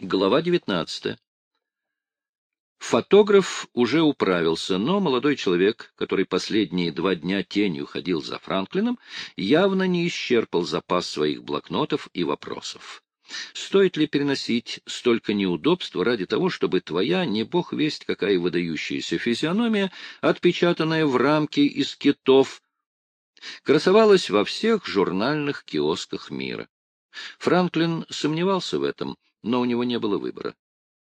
Глава 19. Фотограф уже управился, но молодой человек, который последние два дня тенью ходил за Франклином, явно не исчерпал запас своих блокнотов и вопросов. Стоит ли переносить столько неудобств ради того, чтобы твоя, не бог весть какая выдающаяся физиономия, отпечатанная в рамке из китов, красовалась во всех журнальных киосках мира? Франклин сомневался в этом, но у него не было выбора.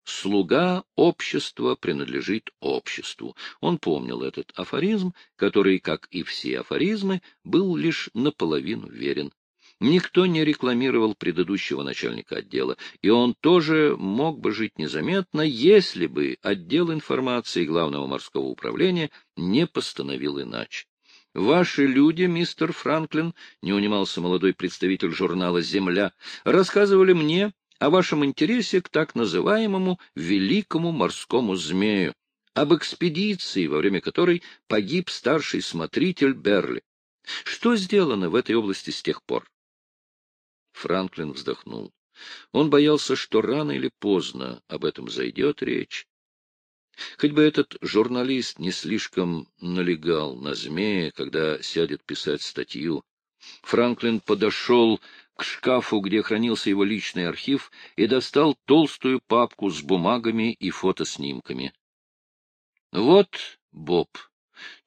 Слуга общества принадлежит обществу. Он помнил этот афоризм, который, как и все афоризмы, был лишь наполовину верен. Никто не рекламировал предыдущего начальника отдела, и он тоже мог бы жить незаметно, если бы отдел информации Главного морского управления не постановил иначе. Ваши люди, мистер Франклин, — не унимался молодой представитель журнала «Земля», — рассказывали мне, о вашем интересе к так называемому великому морскому змею, об экспедиции, во время которой погиб старший смотритель Берли. Что сделано в этой области с тех пор? Франклин вздохнул. Он боялся, что рано или поздно об этом зайдет речь. Хоть бы этот журналист не слишком налегал на змея, когда сядет писать статью. Франклин подошел к шкафу, где хранился его личный архив, и достал толстую папку с бумагами и фотоснимками. — Вот, Боб,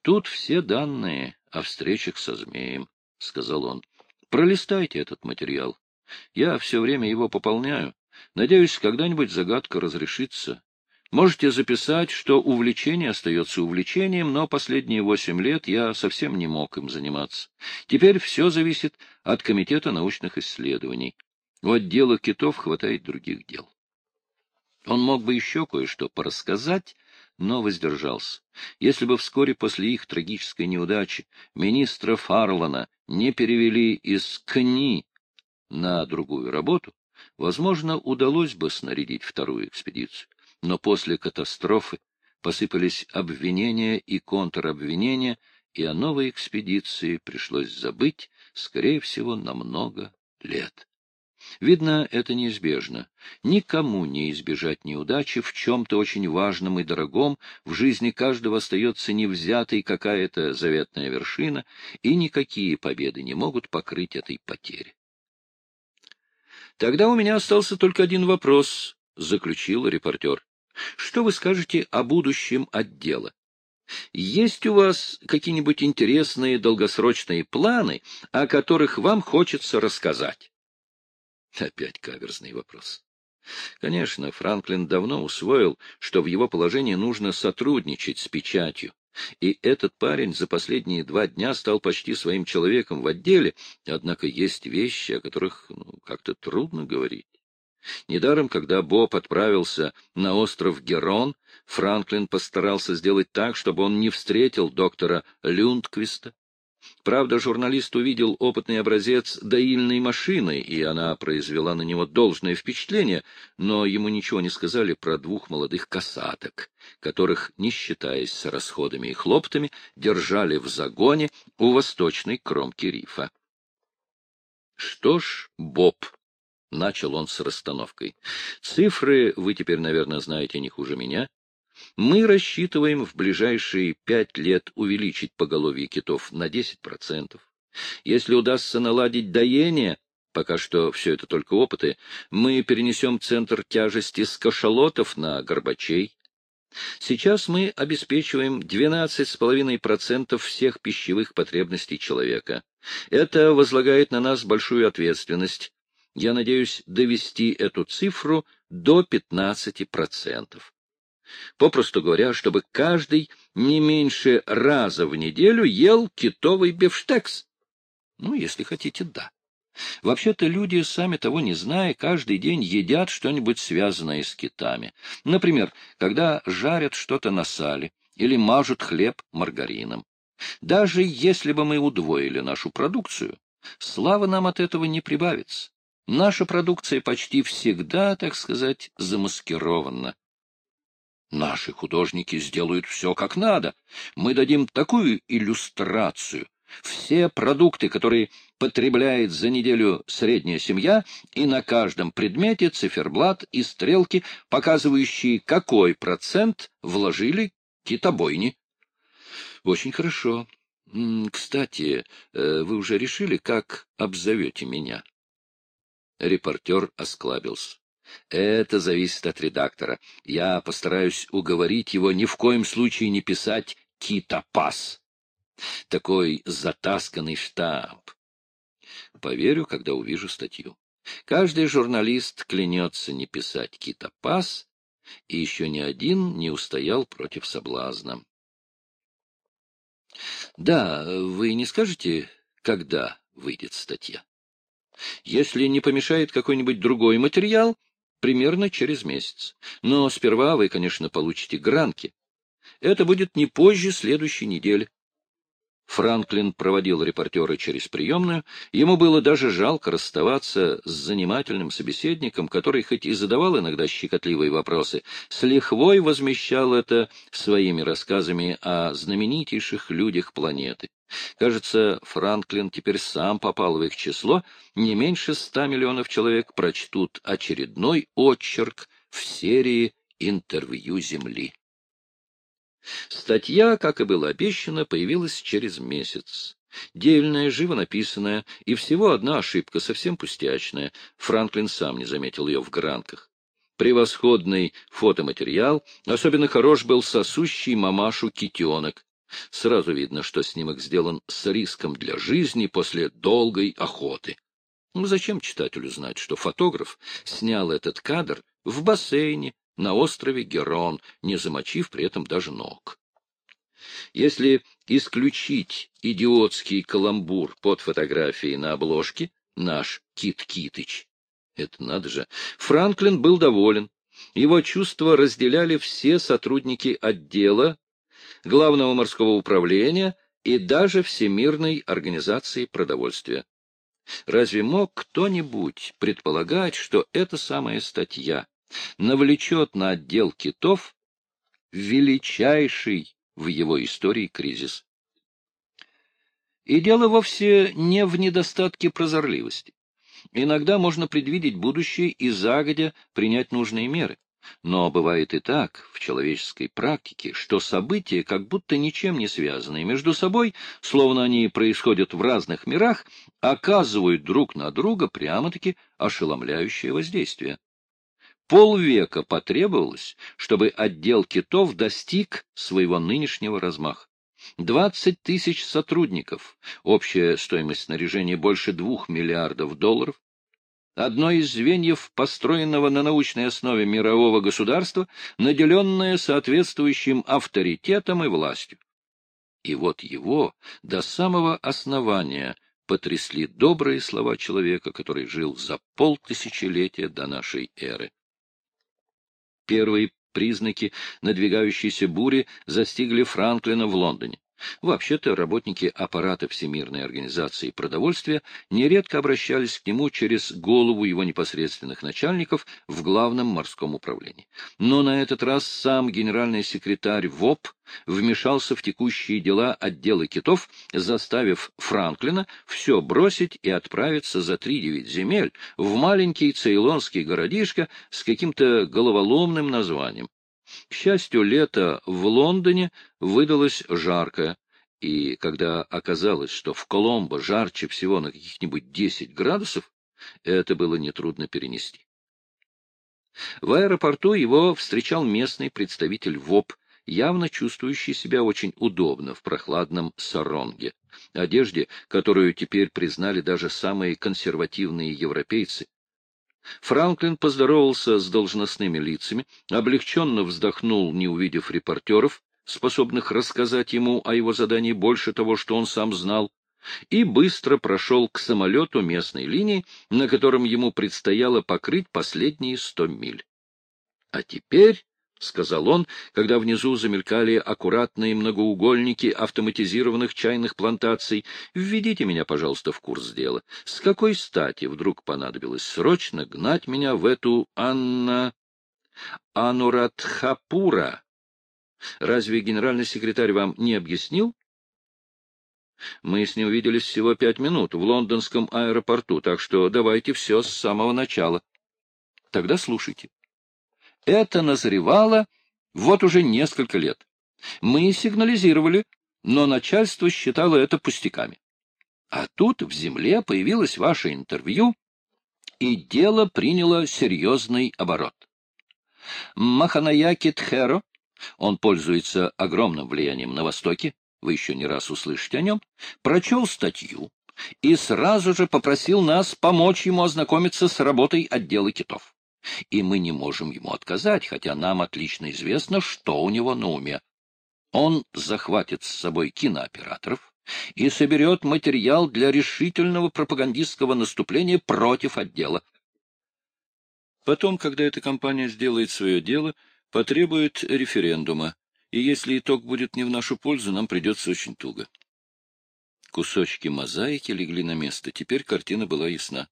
тут все данные о встречах со змеем, — сказал он. — Пролистайте этот материал. Я все время его пополняю. Надеюсь, когда-нибудь загадка разрешится. Можете записать, что увлечение остается увлечением, но последние восемь лет я совсем не мог им заниматься. Теперь все зависит от Комитета научных исследований. У отдела китов хватает других дел. Он мог бы еще кое-что порассказать, но воздержался. Если бы вскоре после их трагической неудачи министра Фарлана не перевели из КНИ на другую работу, возможно, удалось бы снарядить вторую экспедицию но после катастрофы посыпались обвинения и контробвинения, и о новой экспедиции пришлось забыть, скорее всего, на много лет. Видно, это неизбежно. Никому не избежать неудачи в чем-то очень важном и дорогом, в жизни каждого остается невзятой какая-то заветная вершина, и никакие победы не могут покрыть этой потери. Тогда у меня остался только один вопрос, — заключил репортер. — Что вы скажете о будущем отдела? Есть у вас какие-нибудь интересные долгосрочные планы, о которых вам хочется рассказать? Опять каверзный вопрос. Конечно, Франклин давно усвоил, что в его положении нужно сотрудничать с печатью. И этот парень за последние два дня стал почти своим человеком в отделе, однако есть вещи, о которых ну, как-то трудно говорить. Недаром, когда Боб отправился на остров Герон, Франклин постарался сделать так, чтобы он не встретил доктора Люндквиста. Правда, журналист увидел опытный образец доильной машины, и она произвела на него должное впечатление, но ему ничего не сказали про двух молодых касаток, которых, не считаясь с расходами и хлоптами, держали в загоне у восточной кромки рифа. Что ж, Боб, — начал он с расстановкой. — Цифры вы теперь, наверное, знаете не хуже меня. Мы рассчитываем в ближайшие пять лет увеличить поголовье китов на 10%. Если удастся наладить доение, пока что все это только опыты, мы перенесем центр тяжести с кашалотов на горбачей. Сейчас мы обеспечиваем 12,5% всех пищевых потребностей человека. Это возлагает на нас большую ответственность, я надеюсь довести эту цифру до 15%. Попросту говоря, чтобы каждый не меньше раза в неделю ел китовый бифштекс. Ну, если хотите, да. Вообще-то люди, сами того не зная, каждый день едят что-нибудь связанное с китами. Например, когда жарят что-то на сале или мажут хлеб маргарином. Даже если бы мы удвоили нашу продукцию, слава нам от этого не прибавится. Наша продукция почти всегда, так сказать, замаскирована. Наши художники сделают все как надо. Мы дадим такую иллюстрацию. Все продукты, которые потребляет за неделю средняя семья, и на каждом предмете циферблат и стрелки, показывающие, какой процент вложили китобойни. Очень хорошо. Кстати, э, вы уже решили, как обзовете меня? Репортер осклабился. Это зависит от редактора. Я постараюсь уговорить его ни в коем случае не писать «Китопас». Такой затасканный штамп. Поверю, когда увижу статью. Каждый журналист клянется не писать «Китопас», и еще ни один не устоял против соблазна. Да, вы не скажете, когда выйдет статья? Если не помешает какой-нибудь другой материал, примерно через месяц. Но сперва вы, конечно, получите гранки. Это будет не позже следующей недели. Франклин проводил репортера через приемную. Ему было даже жалко расставаться с занимательным собеседником, который хоть и задавал иногда щекотливые вопросы, с лихвой возмещал это своими рассказами о знаменитейших людях планеты. Кажется, Франклин теперь сам попал в их число. Не меньше ста миллионов человек прочтут очередной очерк в серии «Интервью Земли». Статья, как и было обещано, появилась через месяц. Дельная, живо написанная, и всего одна ошибка, совсем пустячная. Франклин сам не заметил ее в гранках. Превосходный фотоматериал, особенно хорош был сосущий мамашу китенок. Сразу видно, что снимок сделан с риском для жизни после долгой охоты. Ну, зачем читателю знать, что фотограф снял этот кадр в бассейне на острове Герон, не замочив при этом даже ног. Если исключить идиотский каламбур под фотографией на обложке, наш Кит Китыч, это надо же, Франклин был доволен. Его чувства разделяли все сотрудники отдела, Главного морского управления и даже Всемирной организации продовольствия. Разве мог кто-нибудь предполагать, что эта самая статья навлечет на отдел китов величайший в его истории кризис. И дело вовсе не в недостатке прозорливости. Иногда можно предвидеть будущее и загодя принять нужные меры. Но бывает и так в человеческой практике, что события, как будто ничем не связанные между собой, словно они происходят в разных мирах, оказывают друг на друга прямо-таки ошеломляющее воздействие. Полвека потребовалось, чтобы отдел китов достиг своего нынешнего размаха. Двадцать тысяч сотрудников, общая стоимость снаряжения больше двух миллиардов долларов, одно из звеньев, построенного на научной основе мирового государства, наделенное соответствующим авторитетом и властью. И вот его до самого основания потрясли добрые слова человека, который жил за полтысячелетия до нашей эры. Первые признаки надвигающейся бури застигли Франклина в Лондоне. Вообще-то работники аппарата Всемирной организации продовольствия нередко обращались к нему через голову его непосредственных начальников в главном морском управлении. Но на этот раз сам генеральный секретарь ВОП вмешался в текущие дела отдела китов, заставив Франклина все бросить и отправиться за три-девять земель в маленький цейлонский городишко с каким-то головоломным названием. К счастью, лето в Лондоне выдалось жаркое, и когда оказалось, что в Коломбо жарче всего на каких-нибудь 10 градусов, это было нетрудно перенести. В аэропорту его встречал местный представитель ВОП, явно чувствующий себя очень удобно в прохладном саронге, одежде, которую теперь признали даже самые консервативные европейцы, Франклин поздоровался с должностными лицами, облегченно вздохнул, не увидев репортеров, способных рассказать ему о его задании больше того, что он сам знал, и быстро прошел к самолету местной линии, на котором ему предстояло покрыть последние сто миль. А теперь — сказал он, когда внизу замелькали аккуратные многоугольники автоматизированных чайных плантаций. — Введите меня, пожалуйста, в курс дела. С какой стати вдруг понадобилось срочно гнать меня в эту Анна... Анурадхапура? Разве генеральный секретарь вам не объяснил? Мы с ним виделись всего пять минут в лондонском аэропорту, так что давайте все с самого начала. Тогда слушайте. Это назревало вот уже несколько лет. Мы сигнализировали, но начальство считало это пустяками. А тут в земле появилось ваше интервью, и дело приняло серьезный оборот. Маханаяки Тхеро, он пользуется огромным влиянием на Востоке, вы еще не раз услышите о нем, прочел статью и сразу же попросил нас помочь ему ознакомиться с работой отдела китов. И мы не можем ему отказать, хотя нам отлично известно, что у него на уме. Он захватит с собой кинооператоров и соберет материал для решительного пропагандистского наступления против отдела. Потом, когда эта компания сделает свое дело, потребует референдума, и если итог будет не в нашу пользу, нам придется очень туго. Кусочки мозаики легли на место, теперь картина была ясна.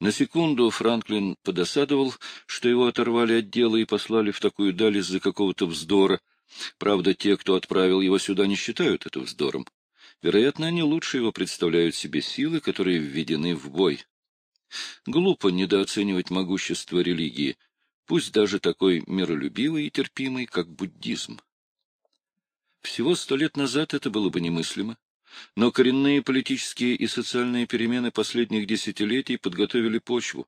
На секунду Франклин подосадовал, что его оторвали от дела и послали в такую даль из-за какого-то вздора. Правда, те, кто отправил его сюда, не считают это вздором. Вероятно, они лучше его представляют себе силы, которые введены в бой. Глупо недооценивать могущество религии, пусть даже такой миролюбивый и терпимый, как буддизм. Всего сто лет назад это было бы немыслимо, но коренные политические и социальные перемены последних десятилетий подготовили почву.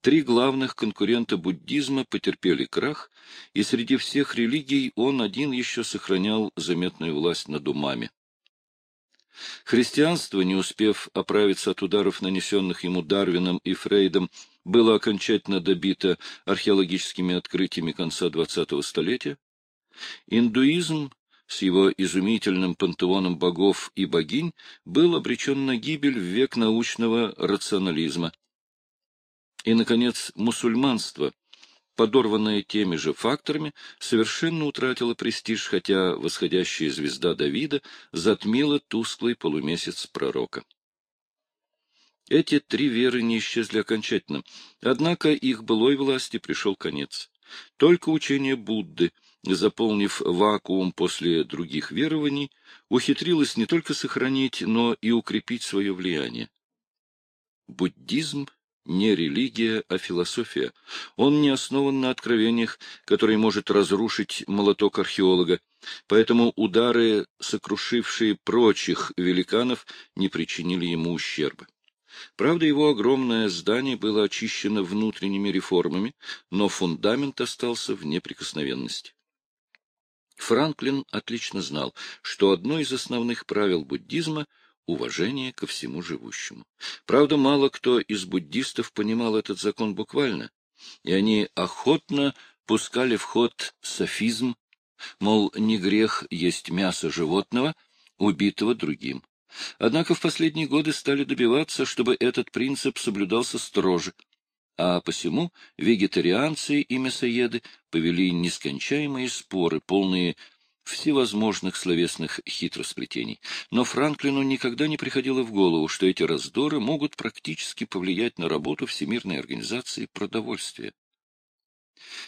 Три главных конкурента буддизма потерпели крах, и среди всех религий он один еще сохранял заметную власть над умами. Христианство, не успев оправиться от ударов, нанесенных ему Дарвином и Фрейдом, было окончательно добито археологическими открытиями конца XX столетия. Индуизм с его изумительным пантеоном богов и богинь был обречен на гибель в век научного рационализма. И, наконец, мусульманство — подорванная теми же факторами, совершенно утратила престиж, хотя восходящая звезда Давида затмила тусклый полумесяц пророка. Эти три веры не исчезли окончательно, однако их былой власти пришел конец. Только учение Будды, заполнив вакуум после других верований, ухитрилось не только сохранить, но и укрепить свое влияние. Буддизм не религия, а философия. Он не основан на откровениях, которые может разрушить молоток археолога, поэтому удары, сокрушившие прочих великанов, не причинили ему ущерба. Правда, его огромное здание было очищено внутренними реформами, но фундамент остался в неприкосновенности. Франклин отлично знал, что одно из основных правил буддизма — уважение ко всему живущему. Правда, мало кто из буддистов понимал этот закон буквально, и они охотно пускали в ход софизм, мол, не грех есть мясо животного, убитого другим. Однако в последние годы стали добиваться, чтобы этот принцип соблюдался строже, а посему вегетарианцы и мясоеды повели нескончаемые споры, полные всевозможных словесных хитросплетений. Но Франклину никогда не приходило в голову, что эти раздоры могут практически повлиять на работу Всемирной организации продовольствия.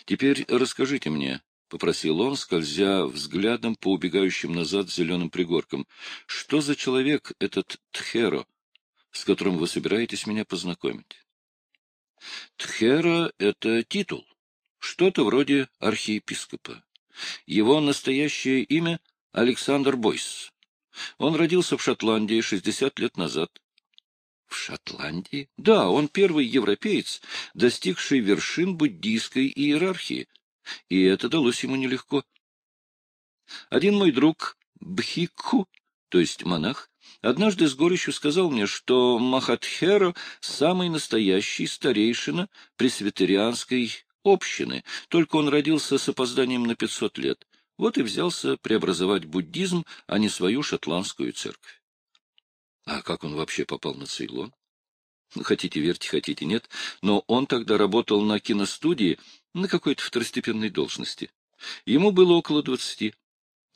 «Теперь расскажите мне», — попросил он, скользя взглядом по убегающим назад зеленым пригоркам, — «что за человек этот Тхеро, с которым вы собираетесь меня познакомить?» «Тхеро — это титул, что-то вроде архиепископа. Его настоящее имя — Александр Бойс. Он родился в Шотландии 60 лет назад. В Шотландии? Да, он первый европеец, достигший вершин буддийской иерархии, и это далось ему нелегко. Один мой друг, Бхикху, то есть монах, однажды с горечью сказал мне, что Махатхера — самый настоящий старейшина пресвитерианской общины, только он родился с опозданием на 500 лет. Вот и взялся преобразовать буддизм, а не свою шотландскую церковь. А как он вообще попал на Цейлон? Ну, хотите верьте, хотите нет, но он тогда работал на киностудии на какой-то второстепенной должности. Ему было около двадцати.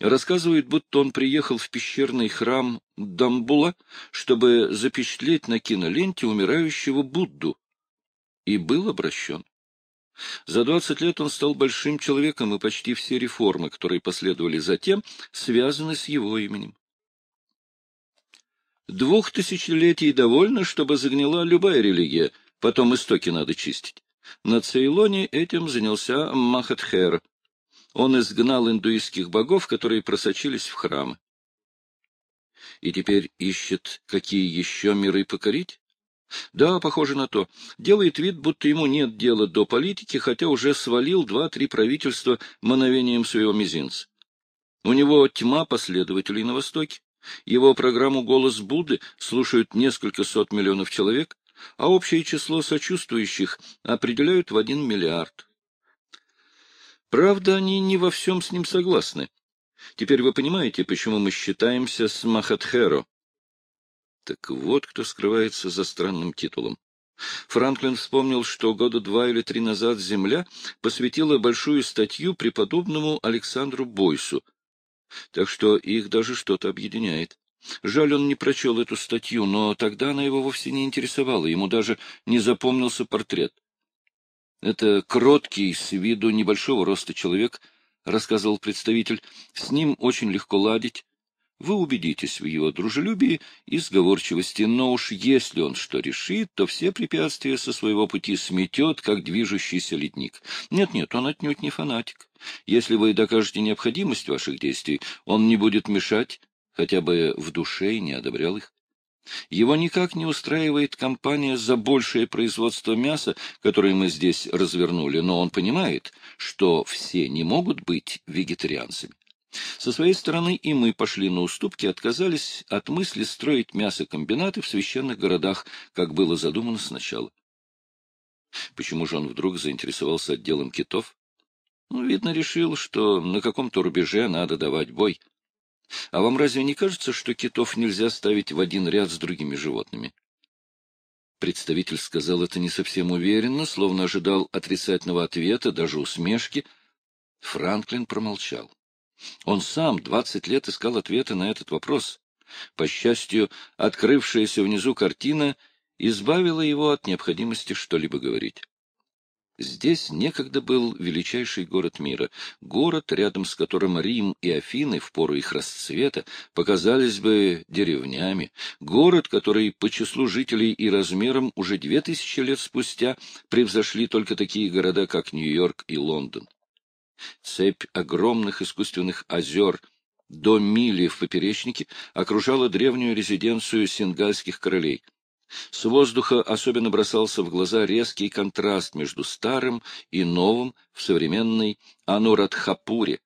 Рассказывают, будто он приехал в пещерный храм Дамбула, чтобы запечатлеть на киноленте умирающего Будду, и был обращен. За двадцать лет он стал большим человеком, и почти все реформы, которые последовали затем, связаны с его именем. Двух тысячелетий довольно, чтобы загнила любая религия, потом истоки надо чистить. На Цейлоне этим занялся Махатхер. Он изгнал индуистских богов, которые просочились в храмы. И теперь ищет, какие еще миры покорить? Да, похоже на то. Делает вид, будто ему нет дела до политики, хотя уже свалил два-три правительства мановением своего мизинца. У него тьма последователей на Востоке. Его программу «Голос Будды» слушают несколько сот миллионов человек, а общее число сочувствующих определяют в один миллиард. Правда, они не во всем с ним согласны. Теперь вы понимаете, почему мы считаемся с Махатхеро. Так вот кто скрывается за странным титулом. Франклин вспомнил, что года два или три назад «Земля» посвятила большую статью преподобному Александру Бойсу, так что их даже что-то объединяет. Жаль, он не прочел эту статью, но тогда она его вовсе не интересовала, ему даже не запомнился портрет. Это кроткий, с виду небольшого роста человек, — рассказывал представитель, — с ним очень легко ладить, вы убедитесь в его дружелюбии и сговорчивости, но уж если он что решит, то все препятствия со своего пути сметет, как движущийся ледник. Нет-нет, он отнюдь не фанатик. Если вы докажете необходимость ваших действий, он не будет мешать, хотя бы в душе и не одобрял их. Его никак не устраивает компания за большее производство мяса, которое мы здесь развернули, но он понимает, что все не могут быть вегетарианцами. Со своей стороны и мы пошли на уступки, отказались от мысли строить мясокомбинаты в священных городах, как было задумано сначала. Почему же он вдруг заинтересовался отделом китов? Ну, видно, решил, что на каком-то рубеже надо давать бой. А вам разве не кажется, что китов нельзя ставить в один ряд с другими животными? Представитель сказал это не совсем уверенно, словно ожидал отрицательного ответа, даже усмешки. Франклин промолчал. Он сам двадцать лет искал ответы на этот вопрос. По счастью, открывшаяся внизу картина избавила его от необходимости что-либо говорить. Здесь некогда был величайший город мира, город, рядом с которым Рим и Афины в пору их расцвета показались бы деревнями, город, который по числу жителей и размерам уже две тысячи лет спустя превзошли только такие города, как Нью-Йорк и Лондон. Цепь огромных искусственных озер до мили в поперечнике окружала древнюю резиденцию сингальских королей. С воздуха особенно бросался в глаза резкий контраст между старым и новым в современной Анурадхапуре.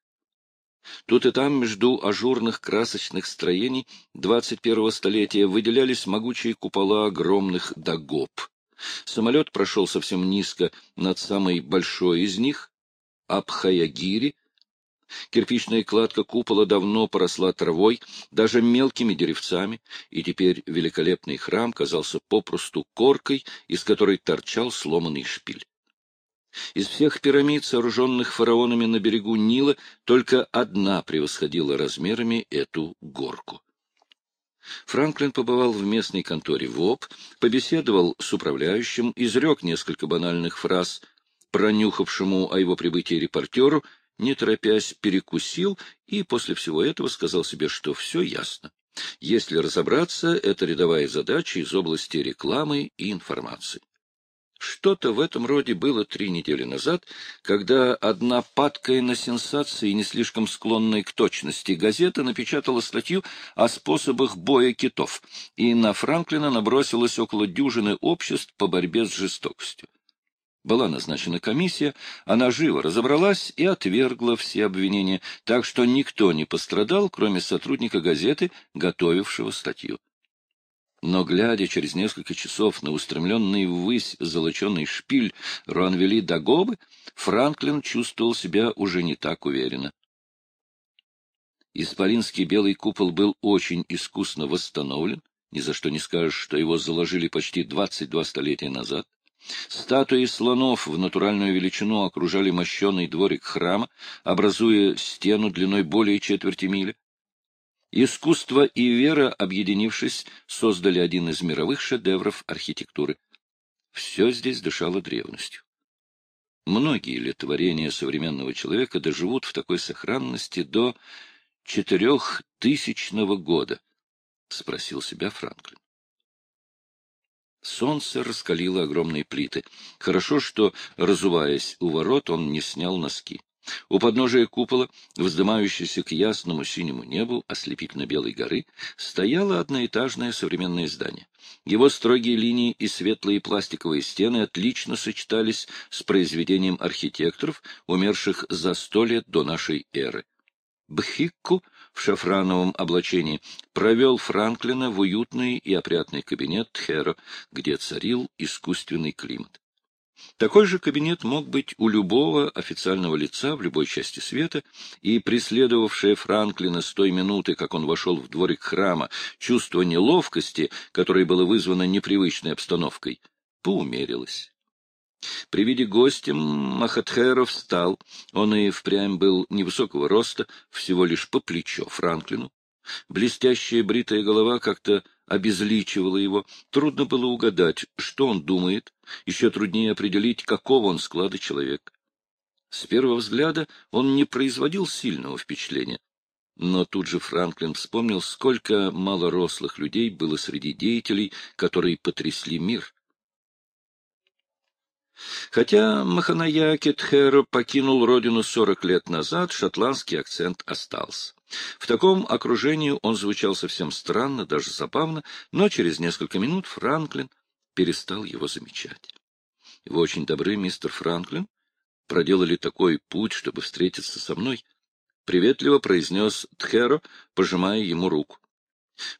Тут и там между ажурных красочных строений 21-го столетия выделялись могучие купола огромных дагоб. Самолет прошел совсем низко над самой большой из них, Абхаягири. Кирпичная кладка купола давно поросла травой, даже мелкими деревцами, и теперь великолепный храм казался попросту коркой, из которой торчал сломанный шпиль. Из всех пирамид, сооруженных фараонами на берегу Нила, только одна превосходила размерами эту горку. Франклин побывал в местной конторе ВОП, побеседовал с управляющим, изрек несколько банальных фраз — пронюхавшему о его прибытии репортеру, не торопясь, перекусил и после всего этого сказал себе, что все ясно. Если разобраться, это рядовая задача из области рекламы и информации. Что-то в этом роде было три недели назад, когда одна падкая на сенсации, не слишком склонная к точности, газета напечатала статью о способах боя китов, и на Франклина набросилось около дюжины обществ по борьбе с жестокостью. Была назначена комиссия, она живо разобралась и отвергла все обвинения, так что никто не пострадал, кроме сотрудника газеты, готовившего статью. Но, глядя через несколько часов на устремленный ввысь золоченый шпиль Ранвели Дагобы, Франклин чувствовал себя уже не так уверенно. Исполинский белый купол был очень искусно восстановлен, ни за что не скажешь, что его заложили почти двадцать два столетия назад. Статуи слонов в натуральную величину окружали мощенный дворик храма, образуя стену длиной более четверти мили. Искусство и вера, объединившись, создали один из мировых шедевров архитектуры. Все здесь дышало древностью. Многие ли творения современного человека доживут в такой сохранности до четырехтысячного года? — спросил себя Франклин. Солнце раскалило огромные плиты. Хорошо, что, разуваясь у ворот, он не снял носки. У подножия купола, вздымающейся к ясному синему небу ослепительно-белой горы, стояло одноэтажное современное здание. Его строгие линии и светлые пластиковые стены отлично сочетались с произведением архитекторов, умерших за сто лет до нашей эры. Бхикку в шафрановом облачении провел Франклина в уютный и опрятный кабинет Тхеро, где царил искусственный климат. Такой же кабинет мог быть у любого официального лица в любой части света, и преследовавшее Франклина с той минуты, как он вошел в дворик храма, чувство неловкости, которое было вызвано непривычной обстановкой, поумерилось. При виде гостя Махатхеров встал. Он и впрямь был невысокого роста, всего лишь по плечо Франклину. Блестящая бритая голова как-то обезличивала его. Трудно было угадать, что он думает, еще труднее определить, какого он склада человек. С первого взгляда он не производил сильного впечатления. Но тут же Франклин вспомнил, сколько малорослых людей было среди деятелей, которые потрясли мир. Хотя Маханаяки Тхеро покинул родину сорок лет назад, шотландский акцент остался. В таком окружении он звучал совсем странно, даже забавно, но через несколько минут Франклин перестал его замечать. — Вы очень добры, мистер Франклин. Проделали такой путь, чтобы встретиться со мной. Приветливо произнес Тхеро, пожимая ему руку.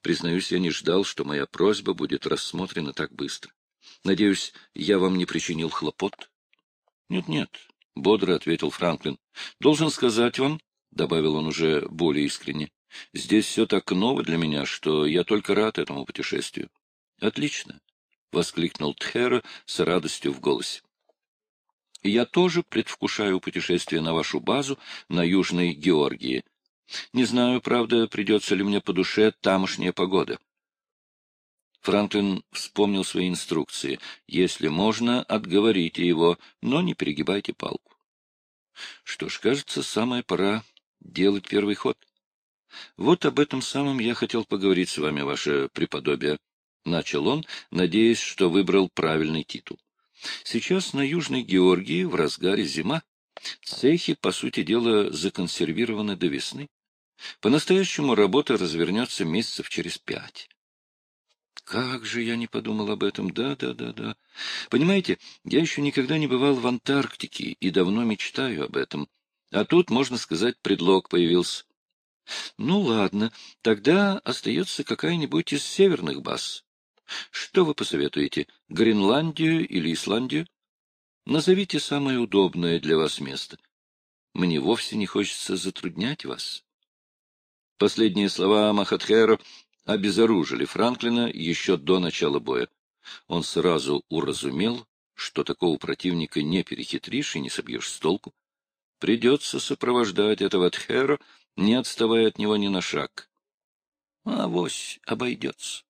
Признаюсь, я не ждал, что моя просьба будет рассмотрена так быстро. Надеюсь, я вам не причинил хлопот? Нет, — Нет-нет, — бодро ответил Франклин. — Должен сказать вам, — добавил он уже более искренне, — здесь все так ново для меня, что я только рад этому путешествию. — Отлично, — воскликнул Тхера с радостью в голосе. — Я тоже предвкушаю путешествие на вашу базу на Южной Георгии. Не знаю, правда, придется ли мне по душе тамошняя погода. Франклин вспомнил свои инструкции. Если можно, отговорите его, но не перегибайте палку. Что ж, кажется, самая пора делать первый ход. Вот об этом самом я хотел поговорить с вами, ваше преподобие. Начал он, надеясь, что выбрал правильный титул. Сейчас на Южной Георгии в разгаре зима. Цехи, по сути дела, законсервированы до весны. По-настоящему работа развернется месяцев через пять. Как же я не подумал об этом? Да, да, да, да. Понимаете, я еще никогда не бывал в Антарктике и давно мечтаю об этом. А тут, можно сказать, предлог появился. Ну, ладно, тогда остается какая-нибудь из северных баз. Что вы посоветуете, Гренландию или Исландию? Назовите самое удобное для вас место. Мне вовсе не хочется затруднять вас. Последние слова Махатхера обезоружили Франклина еще до начала боя. Он сразу уразумел, что такого противника не перехитришь и не собьешь с толку. Придется сопровождать этого Тхера, не отставая от него ни на шаг. Авось обойдется.